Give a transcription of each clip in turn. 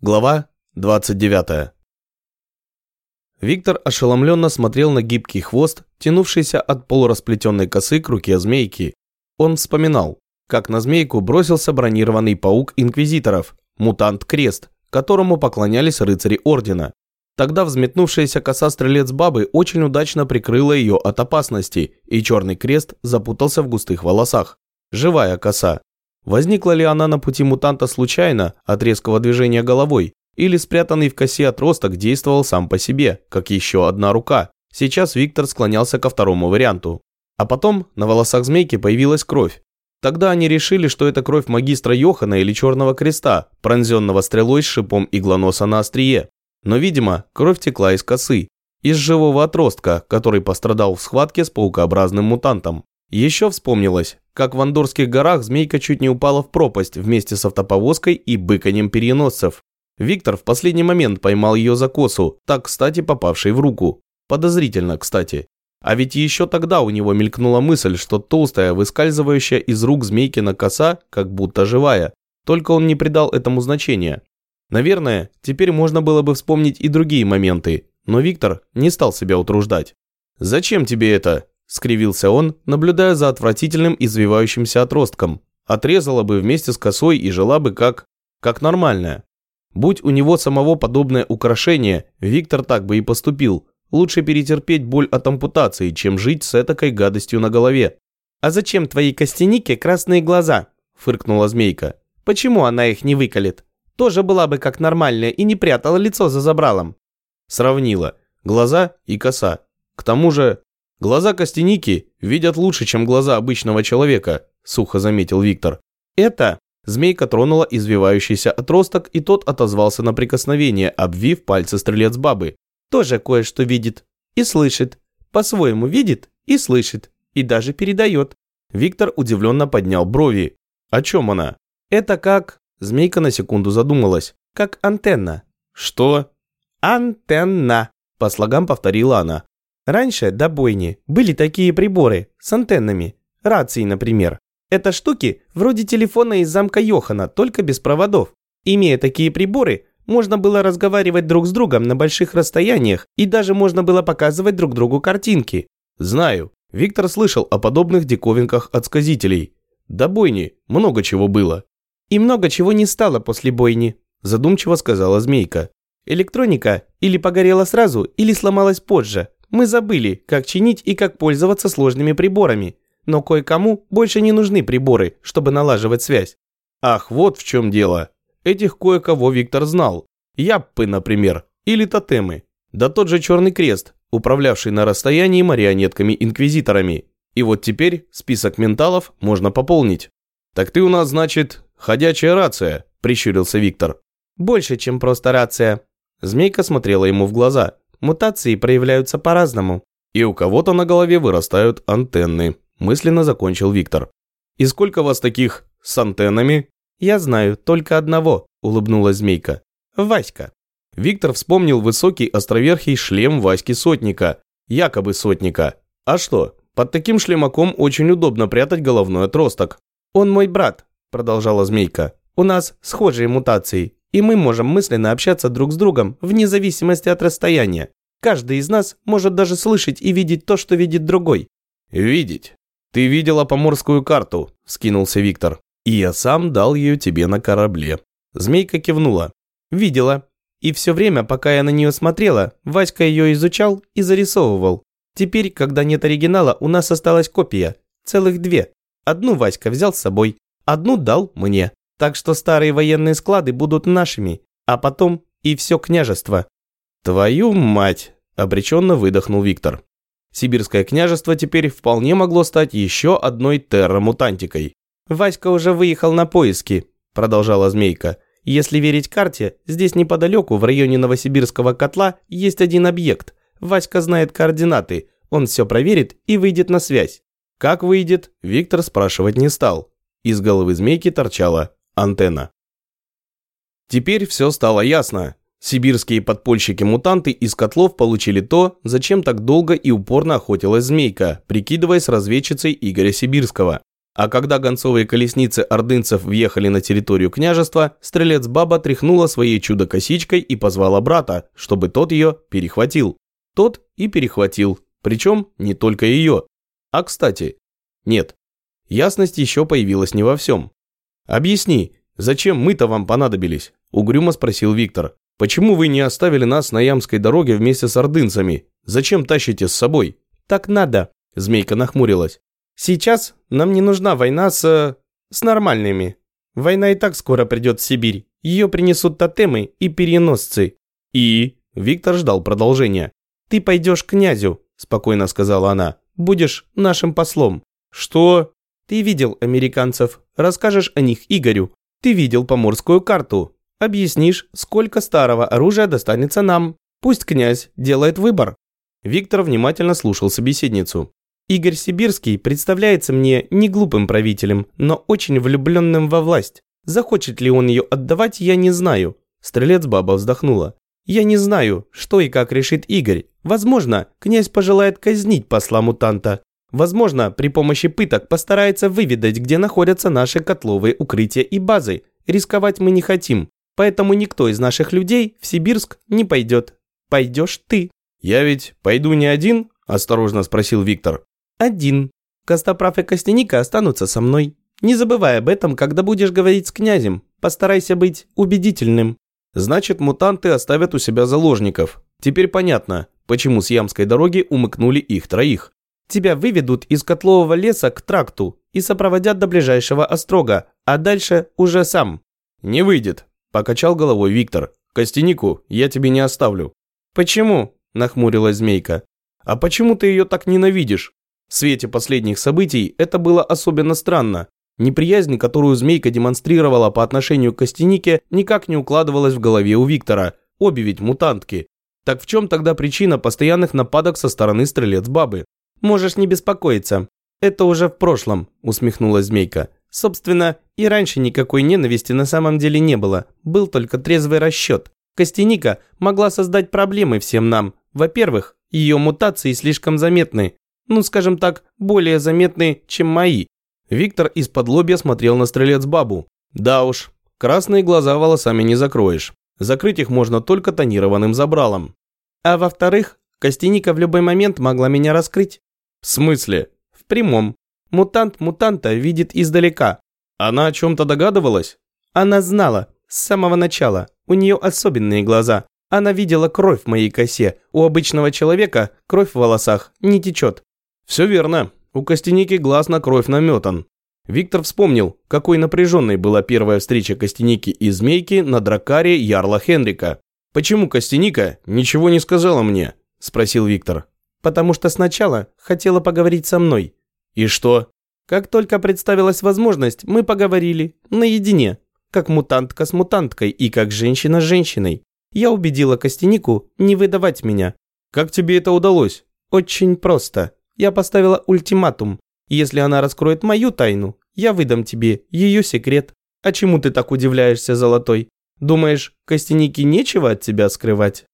Глава 29. Виктор ошеломленно смотрел на гибкий хвост, тянувшийся от полурасплетенной косы к руке змейки. Он вспоминал, как на змейку бросился бронированный паук инквизиторов, мутант Крест, которому поклонялись рыцари Ордена. Тогда взметнувшаяся коса стрелец бабы очень удачно прикрыла ее от опасности, и черный крест запутался в густых волосах. Живая коса. Возникла ли она на пути мутанта случайно от резкого движения головой, или спрятанный в косе отросток действовал сам по себе, как еще одна рука? Сейчас Виктор склонялся ко второму варианту. А потом на волосах змейки появилась кровь. Тогда они решили, что это кровь магистра Йохана или Черного Креста, пронзенного стрелой с шипом иглоноса на острие. Но, видимо, кровь текла из косы, из живого отростка, который пострадал в схватке с паукообразным мутантом. Еще вспомнилось, как в Андорских горах змейка чуть не упала в пропасть вместе с автоповозкой и быканем переносцев. Виктор в последний момент поймал ее за косу, так кстати попавшей в руку. Подозрительно, кстати. А ведь еще тогда у него мелькнула мысль, что толстая, выскальзывающая из рук змейкина коса, как будто живая. Только он не придал этому значения. Наверное, теперь можно было бы вспомнить и другие моменты, но Виктор не стал себя утруждать. «Зачем тебе это?» Скривился он, наблюдая за отвратительным извивающимся отростком. Отрезала бы вместе с косой и жила бы как... как нормальная. Будь у него самого подобное украшение, Виктор так бы и поступил. Лучше перетерпеть боль от ампутации, чем жить с этакой гадостью на голове. «А зачем твоей костянике красные глаза?» – фыркнула змейка. «Почему она их не выколет? Тоже была бы как нормальная и не прятала лицо за забралом». Сравнила. Глаза и коса. К тому же Глаза Костяники видят лучше, чем глаза обычного человека, сухо заметил Виктор. Это Змейка тронула извивающийся отросток, и тот отозвался на прикосновение, обвив пальцы стрелец бабы. Тоже кое-что видит и слышит. По-своему видит и слышит. И даже передает. Виктор удивленно поднял брови. О чем она? Это как... Змейка на секунду задумалась. Как антенна. Что? Антенна. По слогам повторила она. Раньше, до бойни, были такие приборы с антеннами, рации, например. Это штуки вроде телефона из замка Йохана, только без проводов. Имея такие приборы, можно было разговаривать друг с другом на больших расстояниях и даже можно было показывать друг другу картинки. Знаю, Виктор слышал о подобных диковинках от сказителей. До бойни много чего было. И много чего не стало после бойни, задумчиво сказала Змейка. Электроника или погорела сразу, или сломалась позже, мы забыли, как чинить и как пользоваться сложными приборами, но кое-кому больше не нужны приборы, чтобы налаживать связь. Ах, вот в чем дело. Этих кое-кого Виктор знал. Яппы, например, или тотемы. Да тот же Черный Крест, управлявший на расстоянии марионетками-инквизиторами. И вот теперь список менталов можно пополнить. «Так ты у нас, значит, ходячая рация», – прищурился Виктор. «Больше, чем просто рация». Змейка смотрела ему в глаза. Мутации проявляются по-разному. И у кого-то на голове вырастают антенны, мысленно закончил Виктор. И сколько вас таких с антеннами? Я знаю только одного, улыбнулась змейка. Васька. Виктор вспомнил высокий островерхий шлем Васьки Сотника, якобы Сотника. А что, под таким шлемаком очень удобно прятать головной отросток. Он мой брат, продолжала змейка. У нас схожие мутации, и мы можем мысленно общаться друг с другом вне зависимости от расстояния. Каждый из нас может даже слышать и видеть то, что видит другой. Видеть? Ты видела поморскую карту, скинулся Виктор. И я сам дал ее тебе на корабле. Змейка кивнула. Видела. И все время, пока я на нее смотрела, Васька ее изучал и зарисовывал. Теперь, когда нет оригинала, у нас осталась копия. Целых две. Одну Васька взял с собой, одну дал мне. Так что старые военные склады будут нашими, а потом и все княжество. Твою мать, обреченно выдохнул Виктор. Сибирское княжество теперь вполне могло стать еще одной террамутантикой. «Васька уже выехал на поиски», – продолжала Змейка. «Если верить карте, здесь неподалеку, в районе Новосибирского котла, есть один объект. Васька знает координаты, он все проверит и выйдет на связь». Как выйдет, Виктор спрашивать не стал. Из головы Змейки торчала антенна. Теперь все стало ясно. Сибирские подпольщики-мутанты из котлов получили то, зачем так долго и упорно охотилась змейка, прикидываясь разведчицей Игоря Сибирского. А когда гонцовые колесницы ордынцев въехали на территорию княжества, стрелец Баба тряхнула своей чудо-косичкой и позвала брата, чтобы тот ее перехватил. Тот и перехватил, причем не только ее. А кстати, нет, ясность еще появилась не во всем. «Объясни, зачем мы-то вам понадобились?» – угрюмо спросил Виктор. «Почему вы не оставили нас на Ямской дороге вместе с ордынцами? Зачем тащите с собой?» «Так надо», – Змейка нахмурилась. Сейчас нам не нужна война с... с нормальными. Война и так скоро придет в Сибирь. Ее принесут тотемы и переносцы. И... Виктор ждал продолжения. Ты пойдешь к князю, спокойно сказала она. Будешь нашим послом. Что? Ты видел американцев. Расскажешь о них Игорю. Ты видел поморскую карту. Объяснишь, сколько старого оружия достанется нам. Пусть князь делает выбор. Виктор внимательно слушал собеседницу. Игорь Сибирский представляется мне не глупым правителем, но очень влюбленным во власть. Захочет ли он ее отдавать, я не знаю. Стрелец баба вздохнула. Я не знаю, что и как решит Игорь. Возможно, князь пожелает казнить посла мутанта. Возможно, при помощи пыток постарается выведать, где находятся наши котловые укрытия и базы. Рисковать мы не хотим. Поэтому никто из наших людей в Сибирск не пойдет. Пойдешь ты. «Я ведь пойду не один?» – осторожно спросил Виктор. Один. Костоправ и Костяника останутся со мной. Не забывай об этом, когда будешь говорить с князем. Постарайся быть убедительным. Значит, мутанты оставят у себя заложников. Теперь понятно, почему с Ямской дороги умыкнули их троих. Тебя выведут из котлового леса к тракту и сопроводят до ближайшего острога, а дальше уже сам. Не выйдет, покачал головой Виктор. Костянику я тебе не оставлю. Почему? Нахмурилась змейка. А почему ты ее так ненавидишь? В свете последних событий это было особенно странно. Неприязнь, которую Змейка демонстрировала по отношению к Костянике, никак не укладывалась в голове у Виктора. Обе ведь мутантки. Так в чем тогда причина постоянных нападок со стороны стрелец-бабы? «Можешь не беспокоиться. Это уже в прошлом», – усмехнулась Змейка. «Собственно, и раньше никакой ненависти на самом деле не было. Был только трезвый расчет. Костяника могла создать проблемы всем нам. Во-первых, ее мутации слишком заметны ну, скажем так, более заметны, чем мои. Виктор из-под лобья смотрел на стрелец бабу. Да уж, красные глаза волосами не закроешь. Закрыть их можно только тонированным забралом. А во-вторых, Костяника в любой момент могла меня раскрыть. В смысле? В прямом. Мутант мутанта видит издалека. Она о чем-то догадывалась? Она знала. С самого начала. У нее особенные глаза. Она видела кровь в моей косе. У обычного человека кровь в волосах не течет. Все верно. У Костяники глаз на кровь наметан. Виктор вспомнил, какой напряженной была первая встреча Костяники и Змейки на дракаре Ярла Хенрика. «Почему Костяника ничего не сказала мне?» – спросил Виктор. «Потому что сначала хотела поговорить со мной». «И что?» «Как только представилась возможность, мы поговорили. Наедине. Как мутантка с мутанткой и как женщина с женщиной. Я убедила Костянику не выдавать меня». «Как тебе это удалось?» «Очень просто. Я поставила ультиматум. Если она раскроет мою тайну, я выдам тебе ее секрет. А чему ты так удивляешься, Золотой? Думаешь, костяники нечего от тебя скрывать?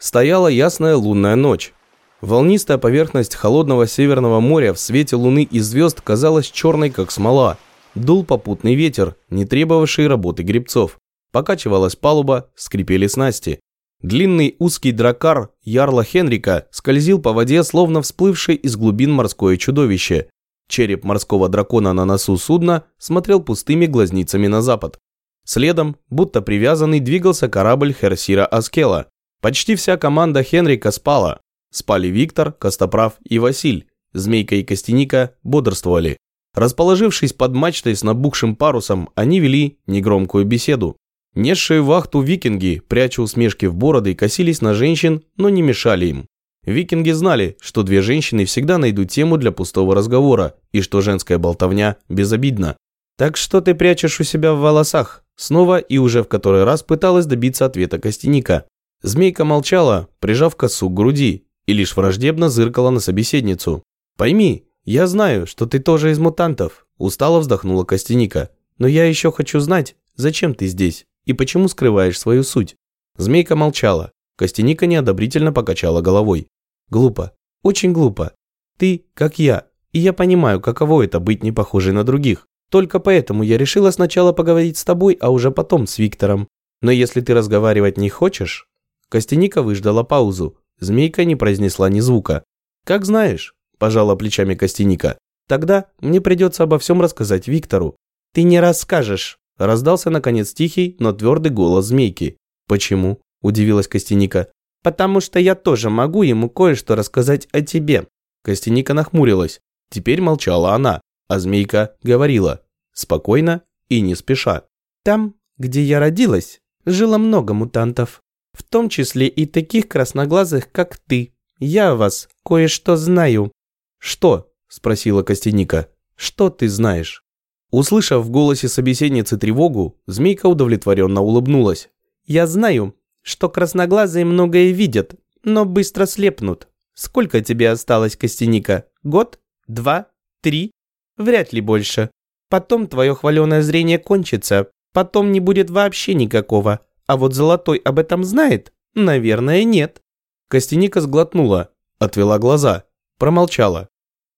Стояла ясная лунная ночь. Волнистая поверхность холодного северного моря в свете луны и звезд казалась черной, как смола. Дул попутный ветер, не требовавший работы гребцов. Покачивалась палуба, скрипели снасти. Длинный узкий дракар Ярла Хенрика скользил по воде, словно всплывший из глубин морское чудовище. Череп морского дракона на носу судна смотрел пустыми глазницами на запад. Следом, будто привязанный, двигался корабль Херсира Аскела. Почти вся команда Хенрика спала. Спали Виктор, Костоправ и Василь. Змейка и Костяника бодрствовали. Расположившись под мачтой с набухшим парусом, они вели негромкую беседу. Несшие вахту викинги, пряча усмешки в бороды, косились на женщин, но не мешали им. Викинги знали, что две женщины всегда найдут тему для пустого разговора, и что женская болтовня безобидна. «Так что ты прячешь у себя в волосах?» Снова и уже в который раз пыталась добиться ответа Костяника. Змейка молчала, прижав косу к груди, и лишь враждебно зыркала на собеседницу. «Пойми, я знаю, что ты тоже из мутантов», – устало вздохнула Костяника. «Но я еще хочу знать, зачем ты здесь?» И почему скрываешь свою суть?» Змейка молчала. Костяника неодобрительно покачала головой. «Глупо. Очень глупо. Ты, как я, и я понимаю, каково это быть не похожей на других. Только поэтому я решила сначала поговорить с тобой, а уже потом с Виктором. Но если ты разговаривать не хочешь...» Костяника выждала паузу. Змейка не произнесла ни звука. «Как знаешь», – пожала плечами Костяника. «Тогда мне придется обо всем рассказать Виктору». «Ты не расскажешь», – раздался наконец тихий, но твердый голос Змейки. «Почему?» – удивилась Костяника. «Потому что я тоже могу ему кое-что рассказать о тебе». Костяника нахмурилась. Теперь молчала она, а Змейка говорила. Спокойно и не спеша. «Там, где я родилась, жило много мутантов. В том числе и таких красноглазых, как ты. Я вас кое-что знаю». «Что?» – спросила Костяника. «Что ты знаешь?» Услышав в голосе собеседницы тревогу, Змейка удовлетворенно улыбнулась. «Я знаю, что красноглазые многое видят, но быстро слепнут. Сколько тебе осталось, Костяника? Год? Два? Три? Вряд ли больше. Потом твое хваленое зрение кончится, потом не будет вообще никакого. А вот Золотой об этом знает? Наверное, нет. Костяника сглотнула, отвела глаза, промолчала.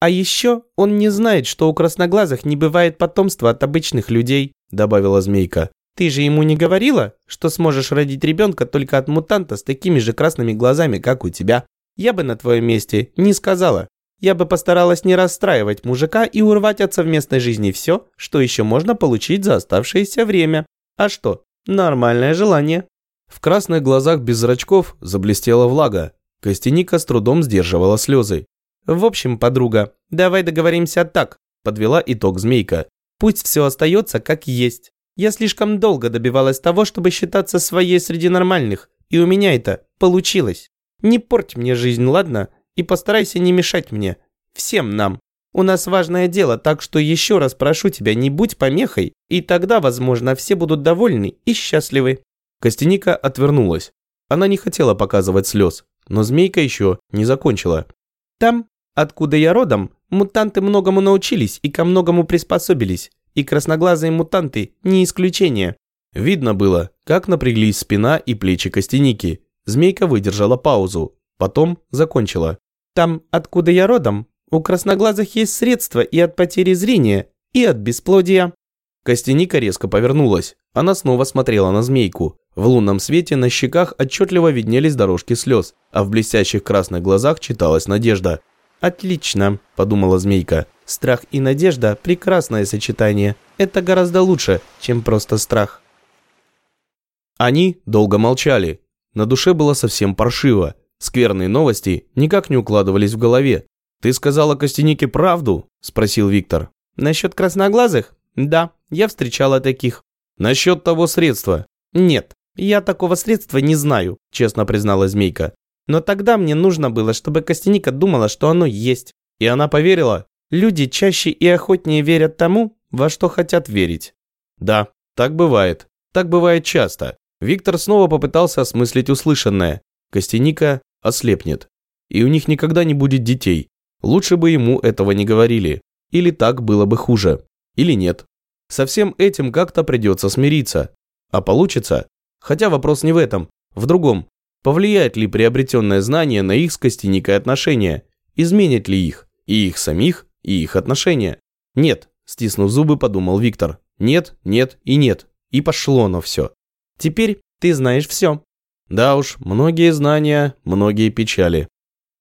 А еще он не знает, что у красноглазых не бывает потомства от обычных людей, добавила Змейка. Ты же ему не говорила, что сможешь родить ребенка только от мутанта с такими же красными глазами, как у тебя? Я бы на твоем месте не сказала. Я бы постаралась не расстраивать мужика и урвать от совместной жизни все, что еще можно получить за оставшееся время. А что, нормальное желание. В красных глазах без зрачков заблестела влага. Костяника с трудом сдерживала слезы. «В общем, подруга, давай договоримся так», – подвела итог Змейка. «Пусть все остается как есть. Я слишком долго добивалась того, чтобы считаться своей среди нормальных, и у меня это получилось. Не порть мне жизнь, ладно? И постарайся не мешать мне. Всем нам. У нас важное дело, так что еще раз прошу тебя, не будь помехой, и тогда, возможно, все будут довольны и счастливы». Костяника отвернулась. Она не хотела показывать слез, но змейка еще не закончила. «Там, откуда я родом, мутанты многому научились и ко многому приспособились и красноглазые мутанты не исключение. Видно было, как напряглись спина и плечи костяники. Змейка выдержала паузу, потом закончила. Там, откуда я родом, у красноглазых есть средства и от потери зрения, и от бесплодия. Костяника резко повернулась. Она снова смотрела на змейку. В лунном свете на щеках отчетливо виднелись дорожки слез, а в блестящих красных глазах читалась надежда. «Отлично», – подумала змейка. Страх и надежда – прекрасное сочетание. Это гораздо лучше, чем просто страх. Они долго молчали. На душе было совсем паршиво. Скверные новости никак не укладывались в голове. «Ты сказала Костянике правду?» – спросил Виктор. «Насчет красноглазых? Да, я встречала таких». «Насчет того средства?» «Нет, я такого средства не знаю», – честно признала Змейка. «Но тогда мне нужно было, чтобы Костяника думала, что оно есть». «И она поверила?» Люди чаще и охотнее верят тому, во что хотят верить. Да, так бывает. Так бывает часто. Виктор снова попытался осмыслить услышанное. Костяника ослепнет. И у них никогда не будет детей. Лучше бы ему этого не говорили. Или так было бы хуже. Или нет. Со всем этим как-то придется смириться. А получится? Хотя вопрос не в этом. В другом. Повлияет ли приобретенное знание на их с Костяникой отношения? Изменит ли их? И их самих, и их отношения. Нет, стиснув зубы, подумал Виктор. Нет, нет и нет. И пошло оно все. Теперь ты знаешь все. Да уж, многие знания, многие печали.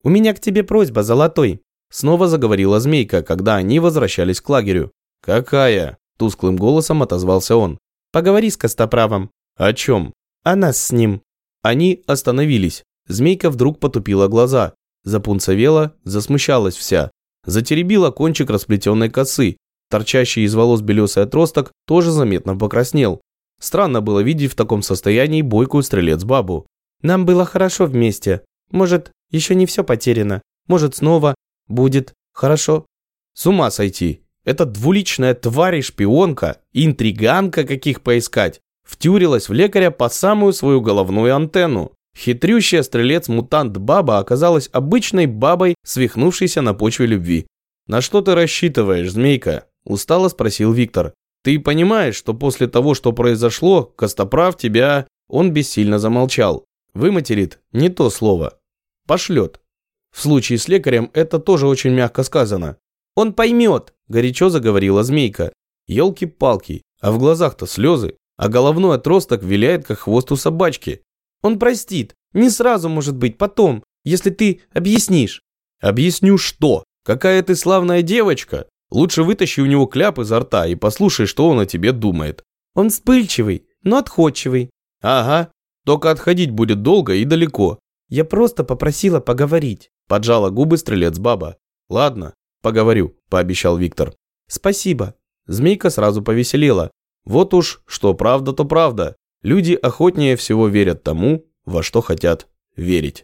У меня к тебе просьба, Золотой. Снова заговорила Змейка, когда они возвращались к лагерю. «Какая?» – тусклым голосом отозвался он. «Поговори с Костоправом». «О чем?» «О нас с ним». Они остановились. Змейка вдруг потупила глаза. Запунцовела, засмущалась вся. Затеребила кончик расплетенной косы. Торчащий из волос белесый отросток тоже заметно покраснел. Странно было видеть в таком состоянии бойкую стрелец-бабу. «Нам было хорошо вместе. Может, еще не все потеряно. Может, снова будет хорошо». С ума сойти. Эта двуличная тварь и шпионка, интриганка каких поискать, втюрилась в лекаря по самую свою головную антенну. Хитрющая стрелец-мутант баба оказалась обычной бабой, свихнувшейся на почве любви. «На что ты рассчитываешь, змейка?» – устало спросил Виктор. «Ты понимаешь, что после того, что произошло, Костоправ тебя...» Он бессильно замолчал. Выматерит не то слово. Пошлет. В случае с лекарем это тоже очень мягко сказано. «Он поймет», – горячо заговорила змейка. Елки-палки, а в глазах-то слезы, а головной отросток виляет, как хвост у собачки. «Он простит. Не сразу, может быть, потом, если ты объяснишь». «Объясню что? Какая ты славная девочка? Лучше вытащи у него кляп изо рта и послушай, что он о тебе думает». «Он вспыльчивый, но отходчивый». «Ага, только отходить будет долго и далеко». «Я просто попросила поговорить», – поджала губы стрелец баба. «Ладно, поговорю», – пообещал Виктор. «Спасибо». Змейка сразу повеселела. Вот уж, что правда, то правда. Люди охотнее всего верят тому, во что хотят верить.